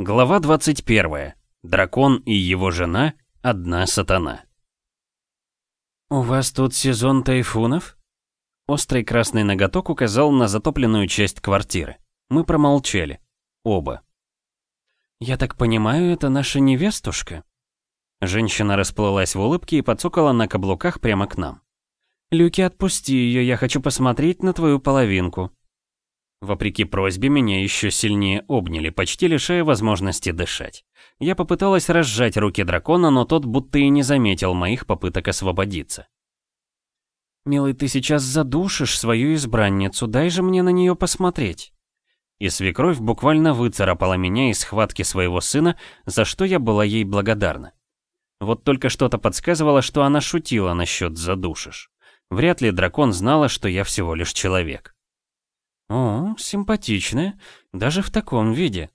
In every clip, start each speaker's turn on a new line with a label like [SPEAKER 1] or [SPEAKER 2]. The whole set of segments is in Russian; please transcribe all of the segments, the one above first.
[SPEAKER 1] Глава 21. Дракон и его жена – одна сатана. «У вас тут сезон тайфунов?» Острый красный ноготок указал на затопленную часть квартиры. Мы промолчали. Оба. «Я так понимаю, это наша невестушка?» Женщина расплылась в улыбке и подсокала на каблуках прямо к нам. «Люки, отпусти ее, я хочу посмотреть на твою половинку». Вопреки просьбе, меня еще сильнее обняли, почти лишая возможности дышать. Я попыталась разжать руки дракона, но тот будто и не заметил моих попыток освободиться. «Милый, ты сейчас задушишь свою избранницу, дай же мне на нее посмотреть». И свекровь буквально выцарапала меня из схватки своего сына, за что я была ей благодарна. Вот только что-то подсказывало, что она шутила насчет «задушишь». Вряд ли дракон знала, что я всего лишь человек. «О, симпатичная, даже в таком виде».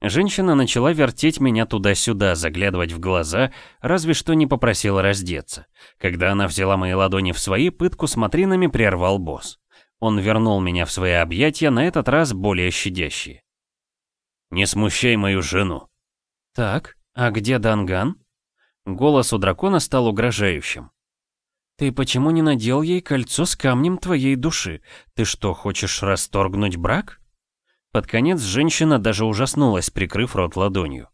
[SPEAKER 1] Женщина начала вертеть меня туда-сюда, заглядывать в глаза, разве что не попросила раздеться. Когда она взяла мои ладони в свои, пытку смотринами прервал босс. Он вернул меня в свои объятия, на этот раз более щадящие. «Не смущай мою жену». «Так, а где Данган?» Голос у дракона стал угрожающим. «Ты почему не надел ей кольцо с камнем твоей души? Ты что, хочешь расторгнуть брак?» Под конец женщина даже ужаснулась, прикрыв рот ладонью.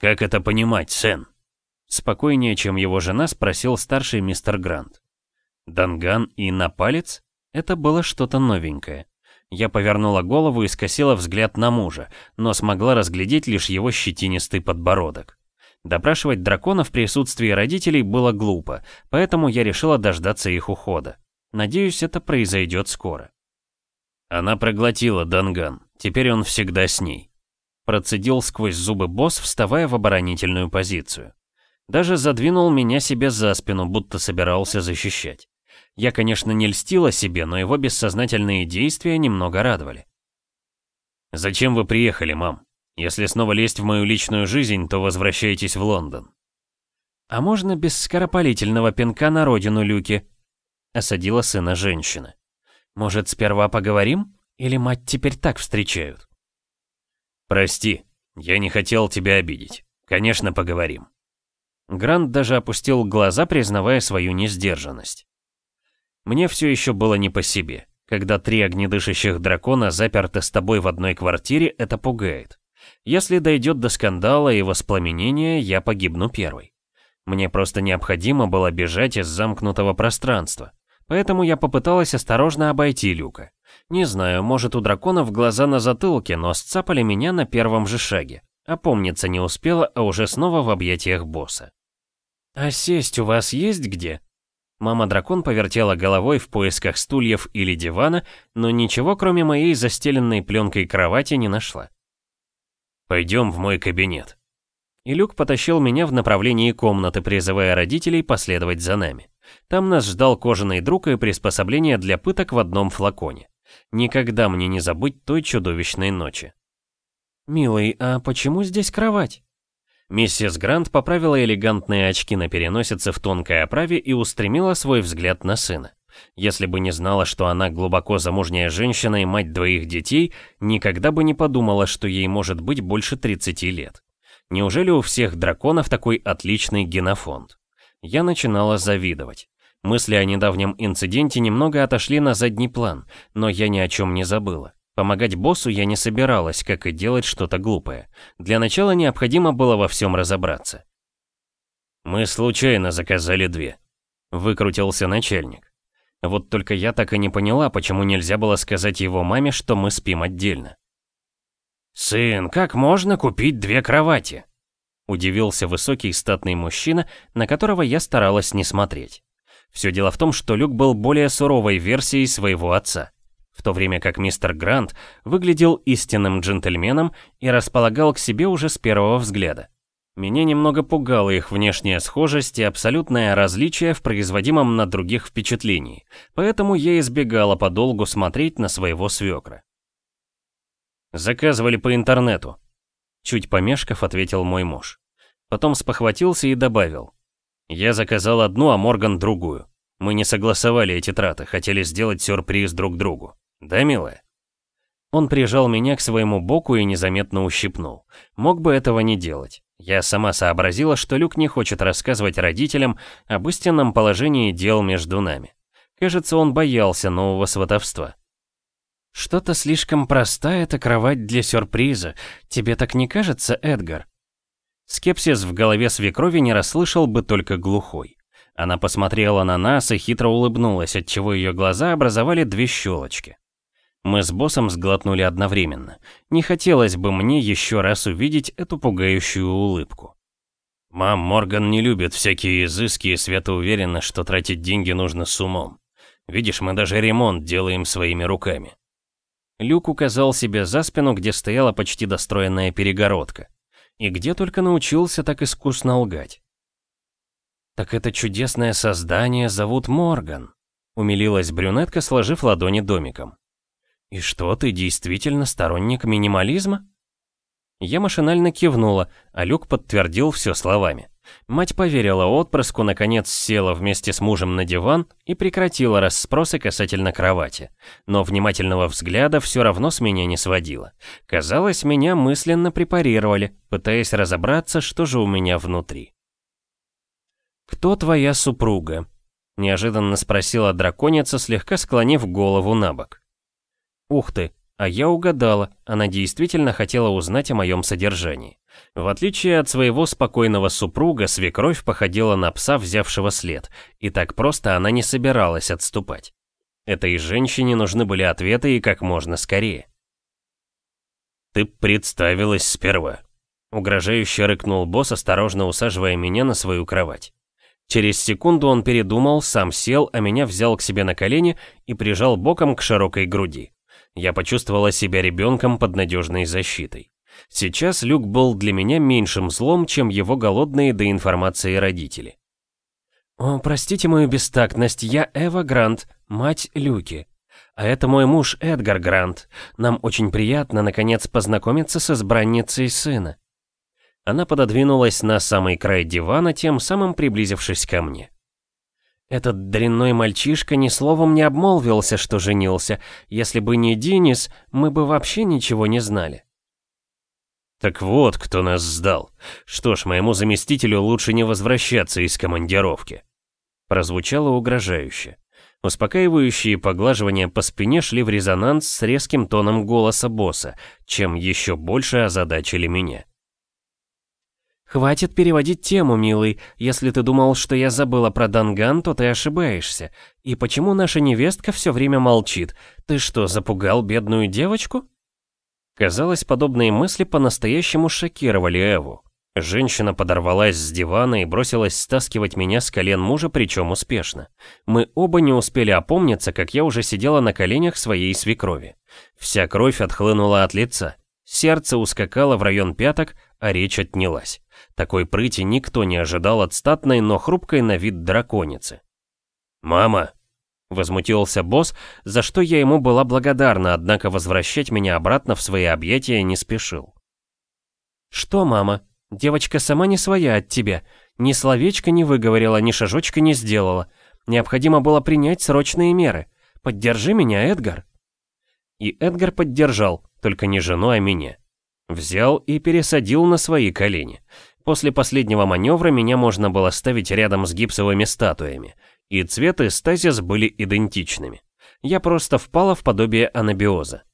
[SPEAKER 1] «Как это понимать, Сен?» Спокойнее, чем его жена, спросил старший мистер Грант. «Данган и на палец?» Это было что-то новенькое. Я повернула голову и скосила взгляд на мужа, но смогла разглядеть лишь его щетинистый подбородок. Допрашивать дракона в присутствии родителей было глупо, поэтому я решила дождаться их ухода. Надеюсь, это произойдет скоро. Она проглотила Данган, теперь он всегда с ней. Процедил сквозь зубы босс, вставая в оборонительную позицию. Даже задвинул меня себе за спину, будто собирался защищать. Я, конечно, не льстила себе, но его бессознательные действия немного радовали. «Зачем вы приехали, мам?» Если снова лезть в мою личную жизнь, то возвращайтесь в Лондон. А можно без скоропалительного пинка на родину Люки? Осадила сына женщина. Может, сперва поговорим? Или мать теперь так встречают? Прости, я не хотел тебя обидеть. Конечно, поговорим. Грант даже опустил глаза, признавая свою несдержанность. Мне все еще было не по себе. Когда три огнедышащих дракона заперты с тобой в одной квартире, это пугает. Если дойдет до скандала и воспламенения, я погибну первой. Мне просто необходимо было бежать из замкнутого пространства. Поэтому я попыталась осторожно обойти люка. Не знаю, может у драконов глаза на затылке, но сцапали меня на первом же шаге. Опомниться не успела, а уже снова в объятиях босса. «А сесть у вас есть где?» Мама-дракон повертела головой в поисках стульев или дивана, но ничего кроме моей застеленной пленкой кровати не нашла. Пойдем в мой кабинет». И Люк потащил меня в направлении комнаты, призывая родителей последовать за нами. Там нас ждал кожаный друг и приспособление для пыток в одном флаконе. Никогда мне не забыть той чудовищной ночи. «Милый, а почему здесь кровать?» Миссис Грант поправила элегантные очки на переносице в тонкой оправе и устремила свой взгляд на сына. Если бы не знала, что она глубоко замужняя женщина и мать двоих детей, никогда бы не подумала, что ей может быть больше 30 лет. Неужели у всех драконов такой отличный генофонд? Я начинала завидовать. Мысли о недавнем инциденте немного отошли на задний план, но я ни о чем не забыла. Помогать боссу я не собиралась, как и делать что-то глупое. Для начала необходимо было во всем разобраться. «Мы случайно заказали две», — выкрутился начальник. Вот только я так и не поняла, почему нельзя было сказать его маме, что мы спим отдельно. «Сын, как можно купить две кровати?» Удивился высокий статный мужчина, на которого я старалась не смотреть. Все дело в том, что Люк был более суровой версией своего отца, в то время как мистер Грант выглядел истинным джентльменом и располагал к себе уже с первого взгляда. Меня немного пугала их внешняя схожесть и абсолютное различие в производимом на других впечатлении, поэтому я избегала подолгу смотреть на своего свекра. «Заказывали по интернету», — чуть помешков ответил мой муж. Потом спохватился и добавил. «Я заказал одну, а Морган другую. Мы не согласовали эти траты, хотели сделать сюрприз друг другу. Да, милая?» Он прижал меня к своему боку и незаметно ущипнул. Мог бы этого не делать. Я сама сообразила, что Люк не хочет рассказывать родителям об истинном положении дел между нами. Кажется, он боялся нового сватовства. «Что-то слишком простая эта кровать для сюрприза. Тебе так не кажется, Эдгар?» Скепсис в голове свекрови не расслышал бы только глухой. Она посмотрела на нас и хитро улыбнулась, отчего ее глаза образовали две щелочки. Мы с боссом сглотнули одновременно. Не хотелось бы мне еще раз увидеть эту пугающую улыбку. «Мам, Морган не любит всякие изыски и свято уверена, что тратить деньги нужно с умом. Видишь, мы даже ремонт делаем своими руками». Люк указал себе за спину, где стояла почти достроенная перегородка. И где только научился так искусно лгать. «Так это чудесное создание зовут Морган», — умилилась брюнетка, сложив ладони домиком. «И что, ты действительно сторонник минимализма?» Я машинально кивнула, а Люк подтвердил все словами. Мать поверила отпрыску, наконец села вместе с мужем на диван и прекратила расспросы касательно кровати. Но внимательного взгляда все равно с меня не сводила. Казалось, меня мысленно препарировали, пытаясь разобраться, что же у меня внутри. «Кто твоя супруга?» — неожиданно спросила драконица, слегка склонив голову на бок. Ух ты, а я угадала, она действительно хотела узнать о моем содержании. В отличие от своего спокойного супруга, свекровь походила на пса, взявшего след, и так просто она не собиралась отступать. Этой женщине нужны были ответы и как можно скорее. «Ты представилась сперва», — угрожающе рыкнул босс, осторожно усаживая меня на свою кровать. Через секунду он передумал, сам сел, а меня взял к себе на колени и прижал боком к широкой груди. Я почувствовала себя ребенком под надежной защитой. Сейчас Люк был для меня меньшим злом, чем его голодные до информации родители. «О, простите мою бестактность, я Эва Грант, мать Люки. А это мой муж Эдгар Грант. Нам очень приятно, наконец, познакомиться с избранницей сына». Она пододвинулась на самый край дивана, тем самым приблизившись ко мне. Этот дрянной мальчишка ни словом не обмолвился, что женился. Если бы не Денис, мы бы вообще ничего не знали. Так вот, кто нас сдал. Что ж, моему заместителю лучше не возвращаться из командировки. Прозвучало угрожающе. Успокаивающие поглаживания по спине шли в резонанс с резким тоном голоса босса, чем еще больше озадачили меня. «Хватит переводить тему, милый. Если ты думал, что я забыла про Данган, то ты ошибаешься. И почему наша невестка все время молчит? Ты что, запугал бедную девочку?» Казалось, подобные мысли по-настоящему шокировали Эву. Женщина подорвалась с дивана и бросилась стаскивать меня с колен мужа, причем успешно. Мы оба не успели опомниться, как я уже сидела на коленях своей свекрови. Вся кровь отхлынула от лица. Сердце ускакало в район пяток, а речь отнялась. Такой прыти никто не ожидал от статной, но хрупкой на вид драконицы. «Мама!» — возмутился босс, за что я ему была благодарна, однако возвращать меня обратно в свои объятия не спешил. «Что, мама? Девочка сама не своя от тебя. Ни словечко не выговорила, ни шажочка не сделала. Необходимо было принять срочные меры. Поддержи меня, Эдгар». И Эдгар поддержал, только не жену, а меня. Взял и пересадил на свои колени. После последнего маневра меня можно было ставить рядом с гипсовыми статуями, и цвет и стазис были идентичными. Я просто впала в подобие анабиоза.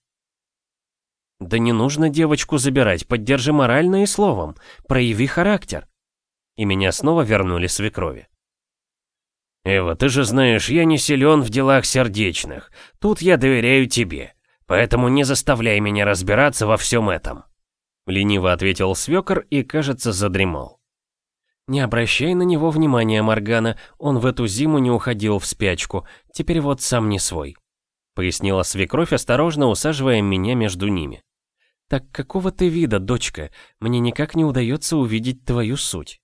[SPEAKER 1] «Да не нужно девочку забирать, поддержи морально и словом, прояви характер». И меня снова вернули свекрови. «Эва, ты же знаешь, я не силен в делах сердечных. Тут я доверяю тебе, поэтому не заставляй меня разбираться во всем этом». Лениво ответил свекор и, кажется, задремал. «Не обращай на него внимания, Моргана, он в эту зиму не уходил в спячку, теперь вот сам не свой», пояснила свекровь, осторожно усаживая меня между ними. «Так какого ты вида, дочка? Мне никак не удается увидеть твою суть».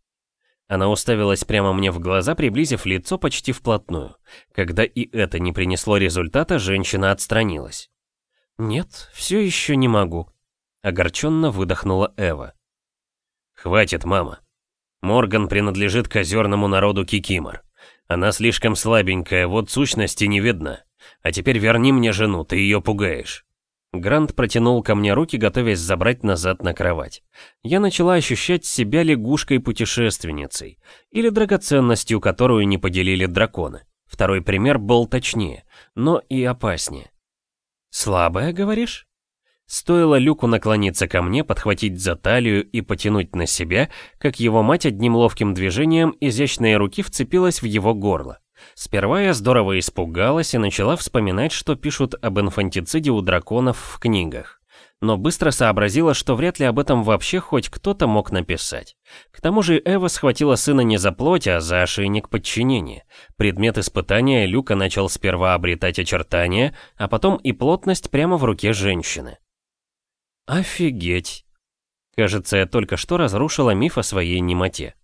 [SPEAKER 1] Она уставилась прямо мне в глаза, приблизив лицо почти вплотную. Когда и это не принесло результата, женщина отстранилась. «Нет, все еще не могу», Огорченно выдохнула Эва. «Хватит, мама. Морган принадлежит к озерному народу Кикимор. Она слишком слабенькая, вот сущности не видно. А теперь верни мне жену, ты ее пугаешь». Грант протянул ко мне руки, готовясь забрать назад на кровать. Я начала ощущать себя лягушкой-путешественницей, или драгоценностью, которую не поделили драконы. Второй пример был точнее, но и опаснее. «Слабая, говоришь?» Стоило Люку наклониться ко мне, подхватить за талию и потянуть на себя, как его мать одним ловким движением изящной руки вцепилась в его горло. Сперва я здорово испугалась и начала вспоминать, что пишут об инфантициде у драконов в книгах. Но быстро сообразила, что вряд ли об этом вообще хоть кто-то мог написать. К тому же Эва схватила сына не за плоть, а за ошейник подчинения. Предмет испытания Люка начал сперва обретать очертания, а потом и плотность прямо в руке женщины. Офигеть. Кажется, я только что разрушила миф о своей немоте.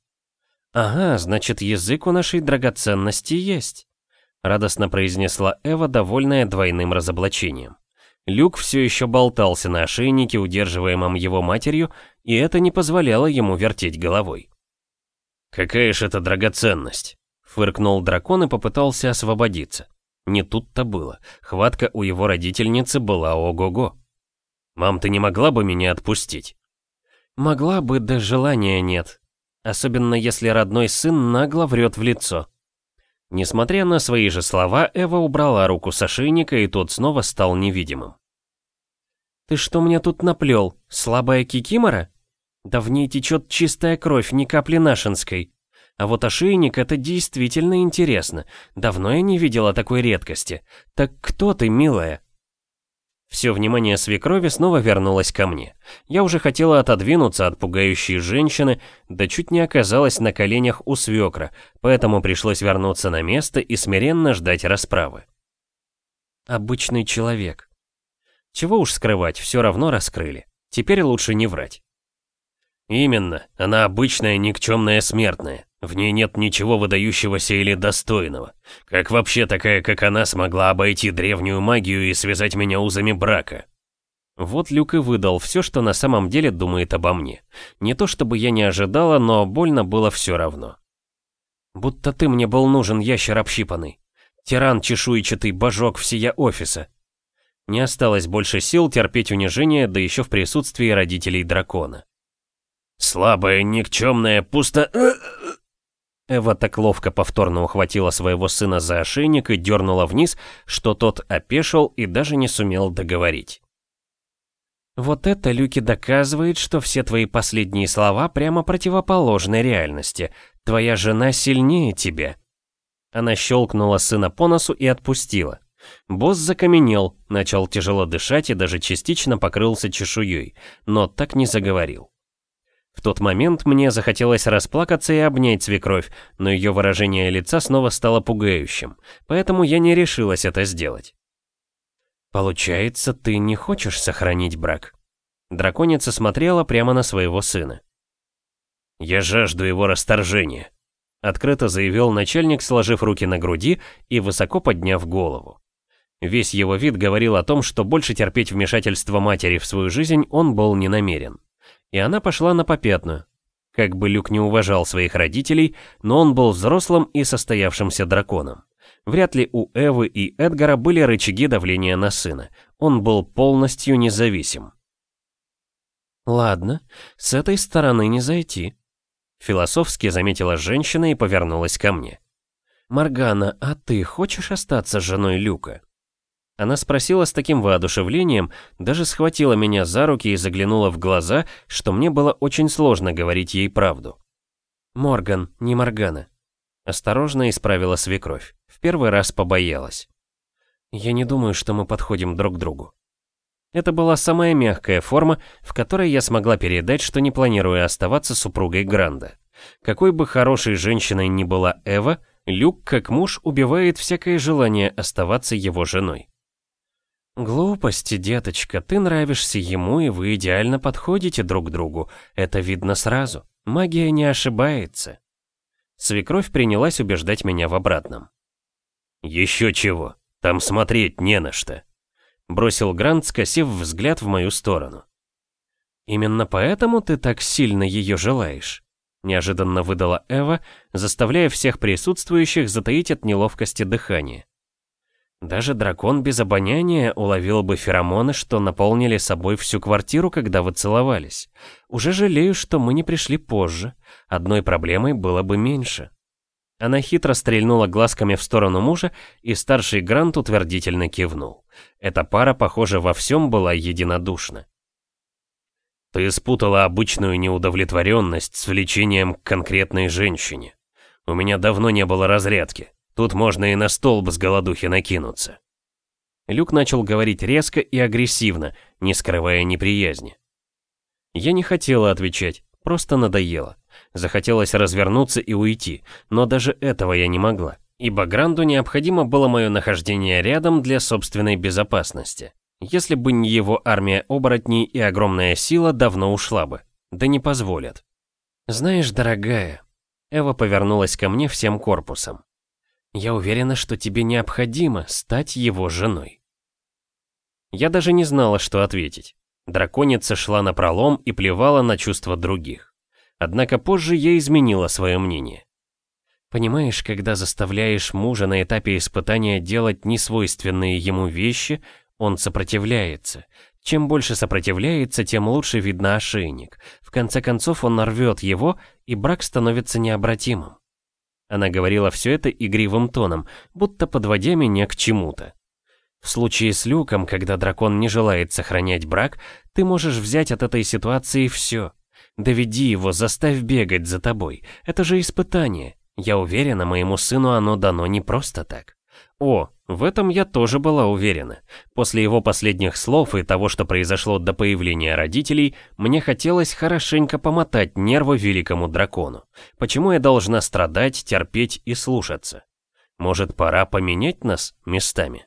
[SPEAKER 1] «Ага, значит, язык у нашей драгоценности есть», — радостно произнесла Эва, довольная двойным разоблачением. Люк все еще болтался на ошейнике, удерживаемом его матерью, и это не позволяло ему вертеть головой. «Какая ж это драгоценность?» — фыркнул дракон и попытался освободиться. Не тут-то было. Хватка у его родительницы была ого-го. «Мам, ты не могла бы меня отпустить?» «Могла бы, да желания нет», Особенно если родной сын нагло врет в лицо. Несмотря на свои же слова, Эва убрала руку с ошейника, и тот снова стал невидимым. «Ты что мне тут наплел? Слабая кикимора? Да в ней течет чистая кровь, ни капли нашинской. А вот ошейник — это действительно интересно. Давно я не видела такой редкости. Так кто ты, милая?» Все внимание свекрови снова вернулось ко мне. Я уже хотела отодвинуться от пугающей женщины, да чуть не оказалась на коленях у свекра, поэтому пришлось вернуться на место и смиренно ждать расправы. Обычный человек. Чего уж скрывать, все равно раскрыли. Теперь лучше не врать. Именно, она обычная никчемная смертная. В ней нет ничего выдающегося или достойного. Как вообще такая, как она, смогла обойти древнюю магию и связать меня узами брака? Вот Люк и выдал все, что на самом деле думает обо мне. Не то чтобы я не ожидала, но больно было все равно. Будто ты мне был нужен, ящер общипанный. Тиран чешуйчатый, божок всея офиса. Не осталось больше сил терпеть унижение, да еще в присутствии родителей дракона. Слабая, никчемная, пусто... Эва так ловко повторно ухватила своего сына за ошейник и дернула вниз, что тот опешил и даже не сумел договорить. «Вот это, Люки, доказывает, что все твои последние слова прямо противоположны реальности. Твоя жена сильнее тебя». Она щелкнула сына по носу и отпустила. Босс закаменел, начал тяжело дышать и даже частично покрылся чешуей, но так не заговорил. В тот момент мне захотелось расплакаться и обнять свекровь, но ее выражение лица снова стало пугающим, поэтому я не решилась это сделать. «Получается, ты не хочешь сохранить брак?» Драконица смотрела прямо на своего сына. «Я жажду его расторжения», — открыто заявил начальник, сложив руки на груди и высоко подняв голову. Весь его вид говорил о том, что больше терпеть вмешательство матери в свою жизнь он был не намерен и она пошла на попятную. Как бы Люк не уважал своих родителей, но он был взрослым и состоявшимся драконом. Вряд ли у Эвы и Эдгара были рычаги давления на сына. Он был полностью независим. «Ладно, с этой стороны не зайти», — философски заметила женщина и повернулась ко мне. «Моргана, а ты хочешь остаться женой Люка?» Она спросила с таким воодушевлением, даже схватила меня за руки и заглянула в глаза, что мне было очень сложно говорить ей правду. «Морган, не Моргана». Осторожно исправила свекровь. В первый раз побоялась. «Я не думаю, что мы подходим друг к другу». Это была самая мягкая форма, в которой я смогла передать, что не планирую оставаться супругой Гранда. Какой бы хорошей женщиной ни была Эва, Люк, как муж, убивает всякое желание оставаться его женой. «Глупости, деточка, ты нравишься ему, и вы идеально подходите друг другу. Это видно сразу. Магия не ошибается». Свекровь принялась убеждать меня в обратном. «Еще чего, там смотреть не на что», — бросил Грант, скосив взгляд в мою сторону. «Именно поэтому ты так сильно ее желаешь?» — неожиданно выдала Эва, заставляя всех присутствующих затаить от неловкости дыхание. Даже дракон без обоняния уловил бы феромоны, что наполнили собой всю квартиру, когда вы целовались. Уже жалею, что мы не пришли позже. Одной проблемой было бы меньше. Она хитро стрельнула глазками в сторону мужа, и старший Грант утвердительно кивнул. Эта пара, похоже, во всем была единодушна. «Ты спутала обычную неудовлетворенность с влечением к конкретной женщине. У меня давно не было разрядки. Тут можно и на столб с голодухи накинуться. Люк начал говорить резко и агрессивно, не скрывая неприязни. Я не хотела отвечать, просто надоело. Захотелось развернуться и уйти, но даже этого я не могла, ибо Гранду необходимо было мое нахождение рядом для собственной безопасности. Если бы не его армия оборотней и огромная сила, давно ушла бы. Да не позволят. «Знаешь, дорогая...» Эва повернулась ко мне всем корпусом. Я уверена, что тебе необходимо стать его женой. Я даже не знала, что ответить. Драконица шла на пролом и плевала на чувства других. Однако позже я изменила свое мнение. Понимаешь, когда заставляешь мужа на этапе испытания делать несвойственные ему вещи, он сопротивляется. Чем больше сопротивляется, тем лучше видно ошейник. В конце концов он нарвет его, и брак становится необратимым. Она говорила все это игривым тоном, будто подводя меня к чему-то. В случае с Люком, когда дракон не желает сохранять брак, ты можешь взять от этой ситуации все. Доведи его, заставь бегать за тобой. Это же испытание. Я уверена, моему сыну оно дано не просто так. О, в этом я тоже была уверена. После его последних слов и того, что произошло до появления родителей, мне хотелось хорошенько помотать нервы великому дракону. Почему я должна страдать, терпеть и слушаться? Может, пора поменять нас местами?